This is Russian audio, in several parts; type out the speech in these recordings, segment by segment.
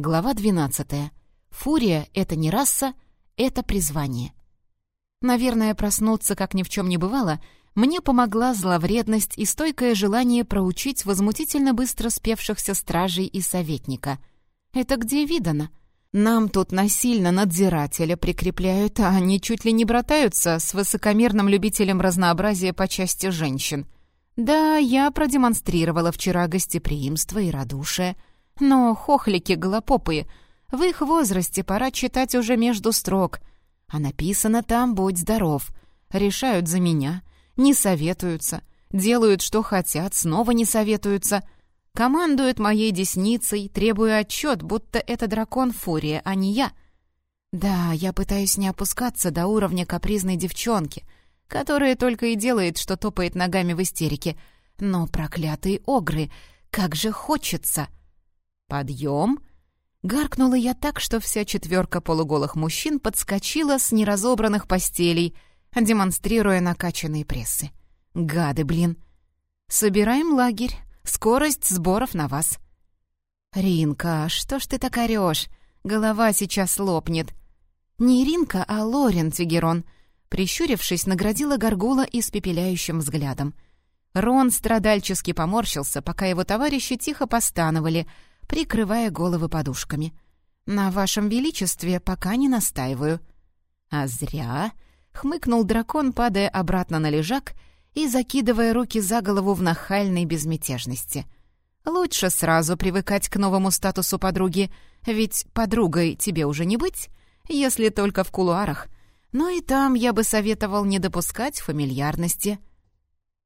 Глава 12. Фурия — это не раса, это призвание. Наверное, проснуться, как ни в чем не бывало, мне помогла зловредность и стойкое желание проучить возмутительно быстро спевшихся стражей и советника. Это где видано? Нам тут насильно надзирателя прикрепляют, а они чуть ли не братаются с высокомерным любителем разнообразия по части женщин. Да, я продемонстрировала вчера гостеприимство и радушие — но хохлики голопопые, в их возрасте пора читать уже между строк. А написано там «Будь здоров». Решают за меня, не советуются, делают, что хотят, снова не советуются. Командуют моей десницей, требуя отчет, будто это дракон Фурия, а не я. Да, я пытаюсь не опускаться до уровня капризной девчонки, которая только и делает, что топает ногами в истерике. Но проклятые огры, как же хочется!» «Подъем!» Гаркнула я так, что вся четверка полуголых мужчин подскочила с неразобранных постелей, демонстрируя накачанные прессы. «Гады, блин!» «Собираем лагерь. Скорость сборов на вас». «Ринка, что ж ты так орёшь? Голова сейчас лопнет». «Не Ринка, а Лорен Тигерон», прищурившись, наградила Гаргула испепеляющим взглядом. Рон страдальчески поморщился, пока его товарищи тихо постановали — прикрывая головы подушками. «На вашем величестве пока не настаиваю». «А зря», — хмыкнул дракон, падая обратно на лежак и закидывая руки за голову в нахальной безмятежности. «Лучше сразу привыкать к новому статусу подруги, ведь подругой тебе уже не быть, если только в кулуарах. Но и там я бы советовал не допускать фамильярности».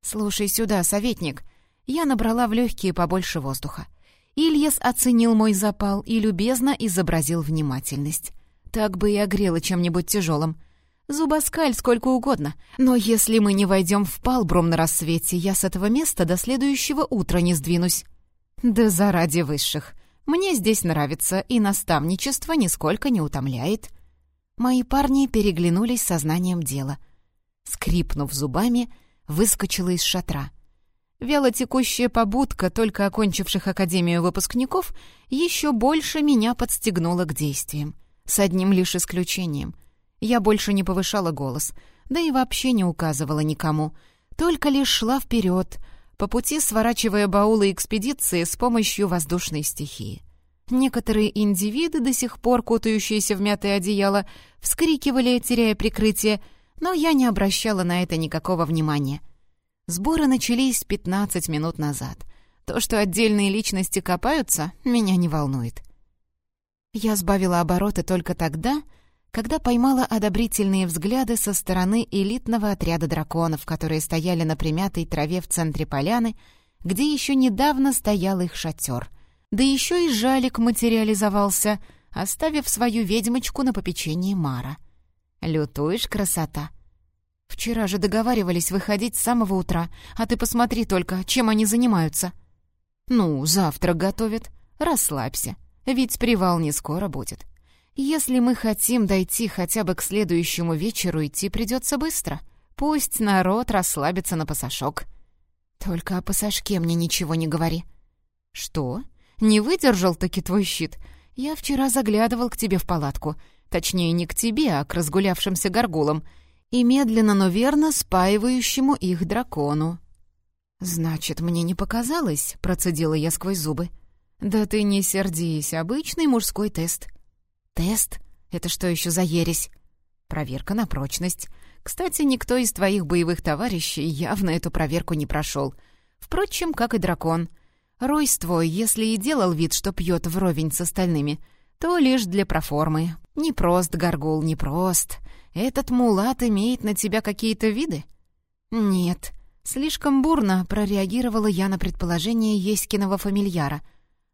«Слушай сюда, советник», я набрала в легкие побольше воздуха. Ильяс оценил мой запал и любезно изобразил внимательность. Так бы и огрела чем-нибудь тяжелым. Зубоскаль сколько угодно, но если мы не войдем в Палбрум на рассвете, я с этого места до следующего утра не сдвинусь. Да заради высших. Мне здесь нравится, и наставничество нисколько не утомляет. Мои парни переглянулись сознанием дела. Скрипнув зубами, выскочила из шатра — Вялотекущая побудка только окончивших Академию выпускников еще больше меня подстегнула к действиям. С одним лишь исключением. Я больше не повышала голос, да и вообще не указывала никому, только лишь шла вперед, по пути сворачивая баулы экспедиции с помощью воздушной стихии. Некоторые индивиды, до сих пор кутающиеся в мятое одеяло, вскрикивали, теряя прикрытие, но я не обращала на это никакого внимания — Сборы начались 15 минут назад. То, что отдельные личности копаются, меня не волнует. Я сбавила обороты только тогда, когда поймала одобрительные взгляды со стороны элитного отряда драконов, которые стояли на примятой траве в центре поляны, где еще недавно стоял их шатер. Да еще и жалик материализовался, оставив свою ведьмочку на попечении Мара. «Лютуешь, красота!» Вчера же договаривались выходить с самого утра, а ты посмотри только, чем они занимаются. Ну, завтрак готовят. Расслабься, ведь привал не скоро будет. Если мы хотим дойти хотя бы к следующему вечеру, идти придется быстро. Пусть народ расслабится на пасашок. Только о пасашке мне ничего не говори. Что? Не выдержал-таки твой щит? Я вчера заглядывал к тебе в палатку. Точнее, не к тебе, а к разгулявшимся горгулам — и медленно, но верно спаивающему их дракону. «Значит, мне не показалось», — процедила я сквозь зубы. «Да ты не сердись, обычный мужской тест». «Тест? Это что еще за ересь?» «Проверка на прочность. Кстати, никто из твоих боевых товарищей явно эту проверку не прошел. Впрочем, как и дракон. Ройс твой, если и делал вид, что пьет вровень с остальными, то лишь для проформы. Не прост, Гаргул, не прост. Этот мулат имеет на тебя какие-то виды?» «Нет». Слишком бурно прореагировала я на предположение Еськиного фамильяра.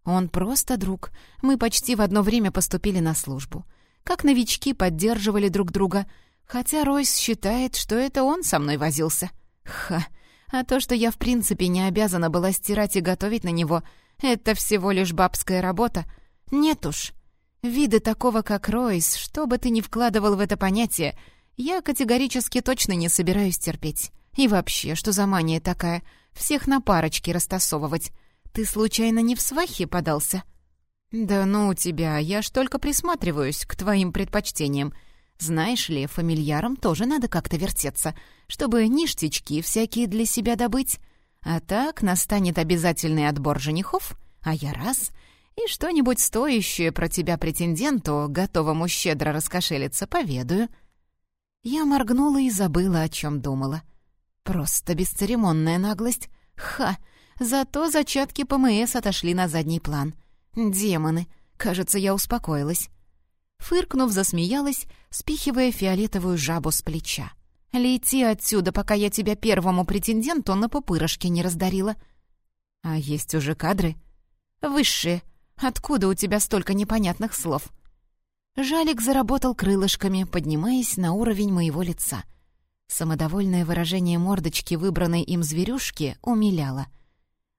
«Он просто друг. Мы почти в одно время поступили на службу. Как новички поддерживали друг друга. Хотя Ройс считает, что это он со мной возился. Ха! А то, что я в принципе не обязана была стирать и готовить на него, это всего лишь бабская работа. Нет уж. Виды такого, как Ройс, что бы ты ни вкладывал в это понятие, я категорически точно не собираюсь терпеть. И вообще, что за мания такая? Всех на парочки растасовывать. Ты случайно не в свахе подался?» «Да ну тебя, я ж только присматриваюсь к твоим предпочтениям. Знаешь ли, фамильярам тоже надо как-то вертеться, чтобы ништячки всякие для себя добыть. А так настанет обязательный отбор женихов, а я раз — и что-нибудь стоящее про тебя претенденту, готовому щедро раскошелиться, поведаю». Я моргнула и забыла, о чем думала. Просто бесцеремонная наглость. Ха! Зато зачатки ПМС отошли на задний план. Демоны! Кажется, я успокоилась. Фыркнув, засмеялась, спихивая фиолетовую жабу с плеча. «Лети отсюда, пока я тебя первому претенденту на пупырышке не раздарила». «А есть уже кадры?» «Высшие. Откуда у тебя столько непонятных слов?» Жалик заработал крылышками, поднимаясь на уровень моего лица. Самодовольное выражение мордочки выбранной им зверюшки умиляло.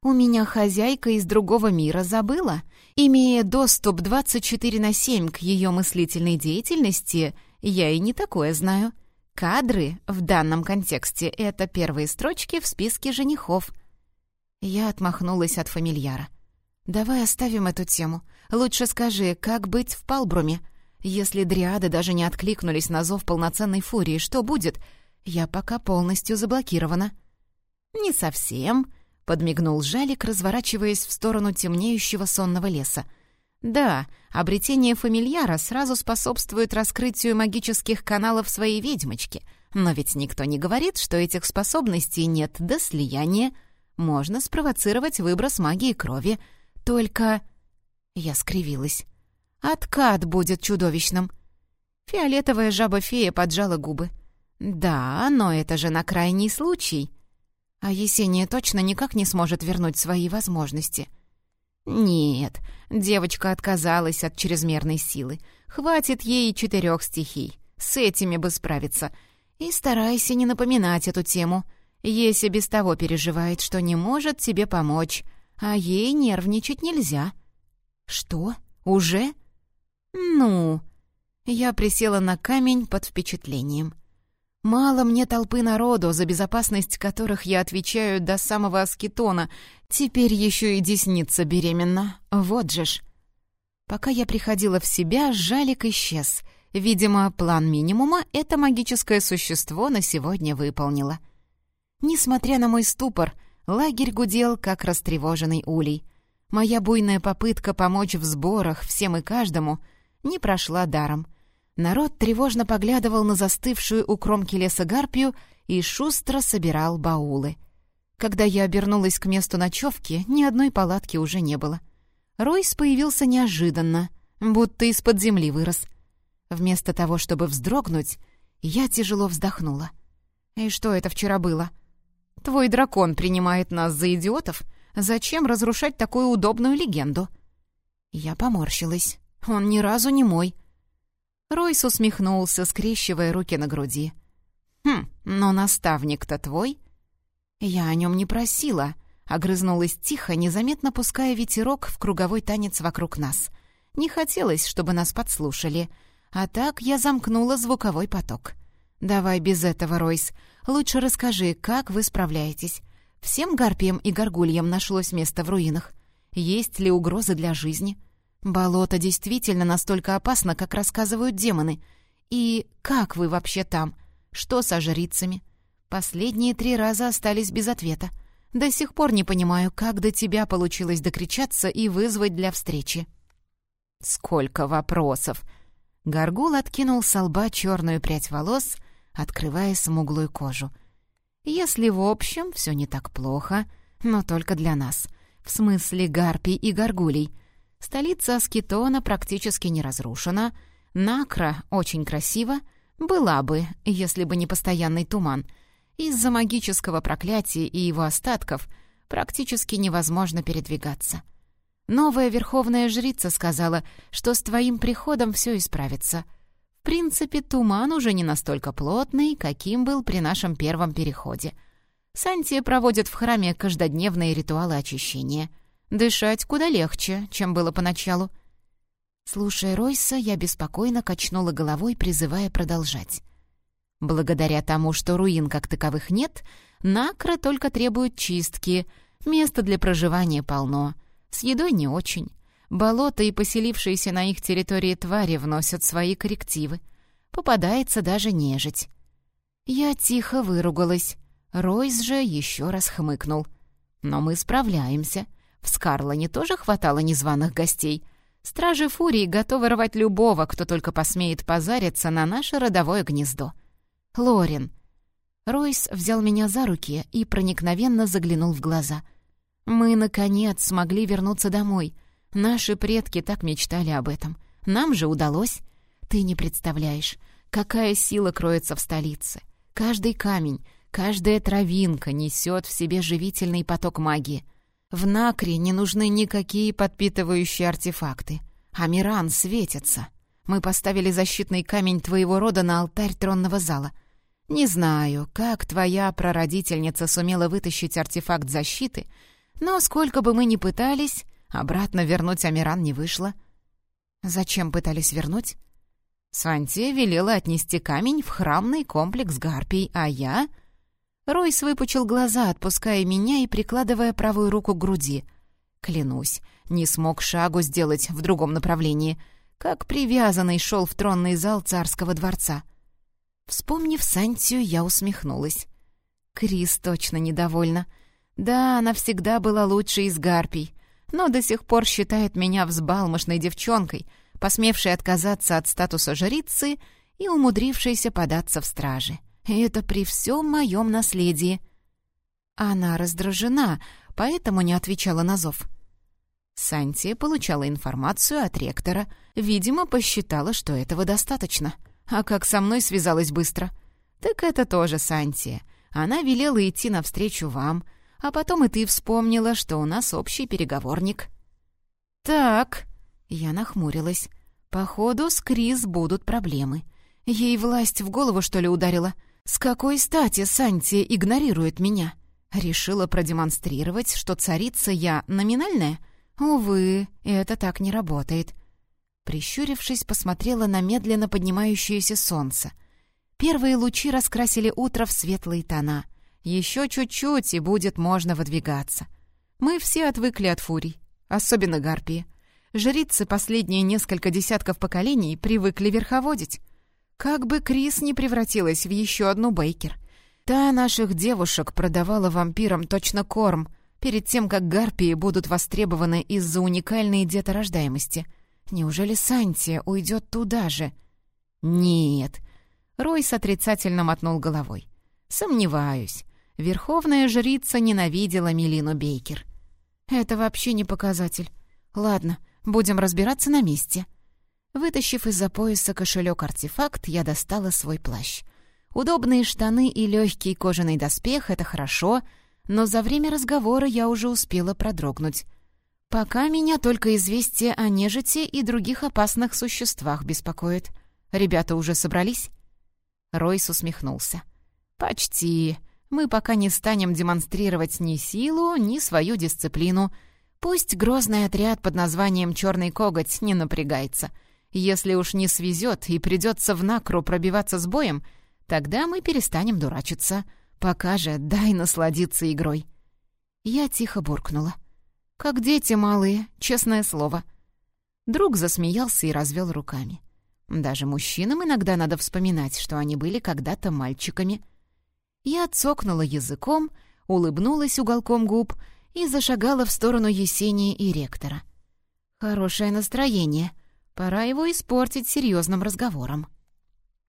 «У меня хозяйка из другого мира забыла. Имея доступ 24 на 7 к ее мыслительной деятельности, я и не такое знаю. Кадры в данном контексте — это первые строчки в списке женихов». Я отмахнулась от фамильяра. «Давай оставим эту тему. Лучше скажи, как быть в Палбруме? Если дриады даже не откликнулись на зов полноценной фурии, что будет? Я пока полностью заблокирована». «Не совсем», — подмигнул Жалик, разворачиваясь в сторону темнеющего сонного леса. «Да, обретение фамильяра сразу способствует раскрытию магических каналов своей ведьмочки, но ведь никто не говорит, что этих способностей нет до слияния. Можно спровоцировать выброс магии крови, только...» Я скривилась. «Откат будет чудовищным». Фиолетовая жаба-фея поджала губы. «Да, но это же на крайний случай». А Есения точно никак не сможет вернуть свои возможности. «Нет, девочка отказалась от чрезмерной силы. Хватит ей четырех стихий. С этими бы справиться. И старайся не напоминать эту тему. Еся без того переживает, что не может тебе помочь а ей нервничать нельзя». «Что? Уже?» «Ну...» Я присела на камень под впечатлением. «Мало мне толпы народу, за безопасность которых я отвечаю до самого аскетона. Теперь еще и десница беременна. Вот же ж!» Пока я приходила в себя, жалик исчез. Видимо, план минимума это магическое существо на сегодня выполнило. Несмотря на мой ступор — Лагерь гудел, как растревоженный улей. Моя буйная попытка помочь в сборах всем и каждому не прошла даром. Народ тревожно поглядывал на застывшую у кромки леса гарпию и шустро собирал баулы. Когда я обернулась к месту ночевки, ни одной палатки уже не было. Ройс появился неожиданно, будто из-под земли вырос. Вместо того, чтобы вздрогнуть, я тяжело вздохнула. «И что это вчера было?» Твой дракон принимает нас за идиотов? Зачем разрушать такую удобную легенду?» Я поморщилась. «Он ни разу не мой». Ройс усмехнулся, скрещивая руки на груди. «Хм, но наставник-то твой?» «Я о нем не просила», — огрызнулась тихо, незаметно пуская ветерок в круговой танец вокруг нас. «Не хотелось, чтобы нас подслушали, а так я замкнула звуковой поток». «Давай без этого, Ройс. Лучше расскажи, как вы справляетесь. Всем гарпиям и горгульям нашлось место в руинах? Есть ли угрозы для жизни? Болото действительно настолько опасно, как рассказывают демоны. И как вы вообще там? Что со жрицами? Последние три раза остались без ответа. До сих пор не понимаю, как до тебя получилось докричаться и вызвать для встречи». «Сколько вопросов!» Горгул откинул с лба черную прядь волос — открывая смуглую кожу. «Если в общем все не так плохо, но только для нас. В смысле гарпий и горгулей. Столица Аскетона практически не разрушена. Накра очень красиво. Была бы, если бы не постоянный туман. Из-за магического проклятия и его остатков практически невозможно передвигаться. Новая верховная жрица сказала, что с твоим приходом все исправится — в принципе, туман уже не настолько плотный, каким был при нашем первом переходе. Сантия проводит в храме каждодневные ритуалы очищения. Дышать куда легче, чем было поначалу. Слушая Ройса, я беспокойно качнула головой, призывая продолжать. Благодаря тому, что руин как таковых нет, Накра только требует чистки, места для проживания полно. С едой не очень. Болото и поселившиеся на их территории твари вносят свои коррективы. Попадается даже нежить. Я тихо выругалась. Ройс же еще раз хмыкнул. Но мы справляемся. В Скарлоне тоже хватало незваных гостей. Стражи Фурии готовы рвать любого, кто только посмеет позариться на наше родовое гнездо. Лорин. Ройс взял меня за руки и проникновенно заглянул в глаза. Мы, наконец, смогли вернуться домой. Наши предки так мечтали об этом. Нам же удалось. Ты не представляешь, какая сила кроется в столице. Каждый камень, каждая травинка несет в себе живительный поток магии. В Накре не нужны никакие подпитывающие артефакты. Амиран светится. Мы поставили защитный камень твоего рода на алтарь тронного зала. Не знаю, как твоя прародительница сумела вытащить артефакт защиты, но сколько бы мы ни пытались, обратно вернуть Амиран не вышло. Зачем пытались вернуть? Сванте велела отнести камень в храмный комплекс Гарпий, а я... Ройс выпучил глаза, отпуская меня и прикладывая правую руку к груди. Клянусь, не смог шагу сделать в другом направлении, как привязанный шел в тронный зал царского дворца. Вспомнив Сантию, я усмехнулась. Крис точно недовольна. Да, она всегда была лучшей из гарпий, но до сих пор считает меня взбалмошной девчонкой, посмевшей отказаться от статуса жрицы и умудрившейся податься в стражи. И это при всем моем наследии. Она раздражена, поэтому не отвечала на зов. Сантия получала информацию от ректора, видимо, посчитала, что этого достаточно. А как со мной связалась быстро? Так это тоже Сантия. Она велела идти навстречу вам — а потом и ты вспомнила, что у нас общий переговорник». «Так», — я нахмурилась, — «походу с Крис будут проблемы. Ей власть в голову, что ли, ударила? С какой стати Сантия игнорирует меня? Решила продемонстрировать, что царица я номинальная? Увы, это так не работает». Прищурившись, посмотрела на медленно поднимающееся солнце. Первые лучи раскрасили утро в светлые тона — еще чуть-чуть, и будет можно выдвигаться. Мы все отвыкли от фурий, особенно гарпии. Жрицы последние несколько десятков поколений привыкли верховодить. Как бы Крис не превратилась в еще одну Бейкер. Та наших девушек продавала вампирам точно корм, перед тем, как гарпии будут востребованы из-за уникальной деторождаемости. Неужели Сантия уйдет туда же? Нет. Ройс отрицательно мотнул головой. Сомневаюсь. Верховная жрица ненавидела Мелину Бейкер. «Это вообще не показатель. Ладно, будем разбираться на месте». Вытащив из-за пояса кошелек-артефакт, я достала свой плащ. Удобные штаны и легкий кожаный доспех — это хорошо, но за время разговора я уже успела продрогнуть. Пока меня только известие о нежити и других опасных существах беспокоит. Ребята уже собрались?» Ройс усмехнулся. «Почти. Мы пока не станем демонстрировать ни силу, ни свою дисциплину. Пусть грозный отряд под названием «Черный коготь» не напрягается. Если уж не свезет и придется в накру пробиваться с боем, тогда мы перестанем дурачиться. Пока же дай насладиться игрой. Я тихо буркнула. «Как дети малые, честное слово». Друг засмеялся и развел руками. Даже мужчинам иногда надо вспоминать, что они были когда-то мальчиками — я цокнула языком, улыбнулась уголком губ и зашагала в сторону Есении и ректора. Хорошее настроение. Пора его испортить серьезным разговором.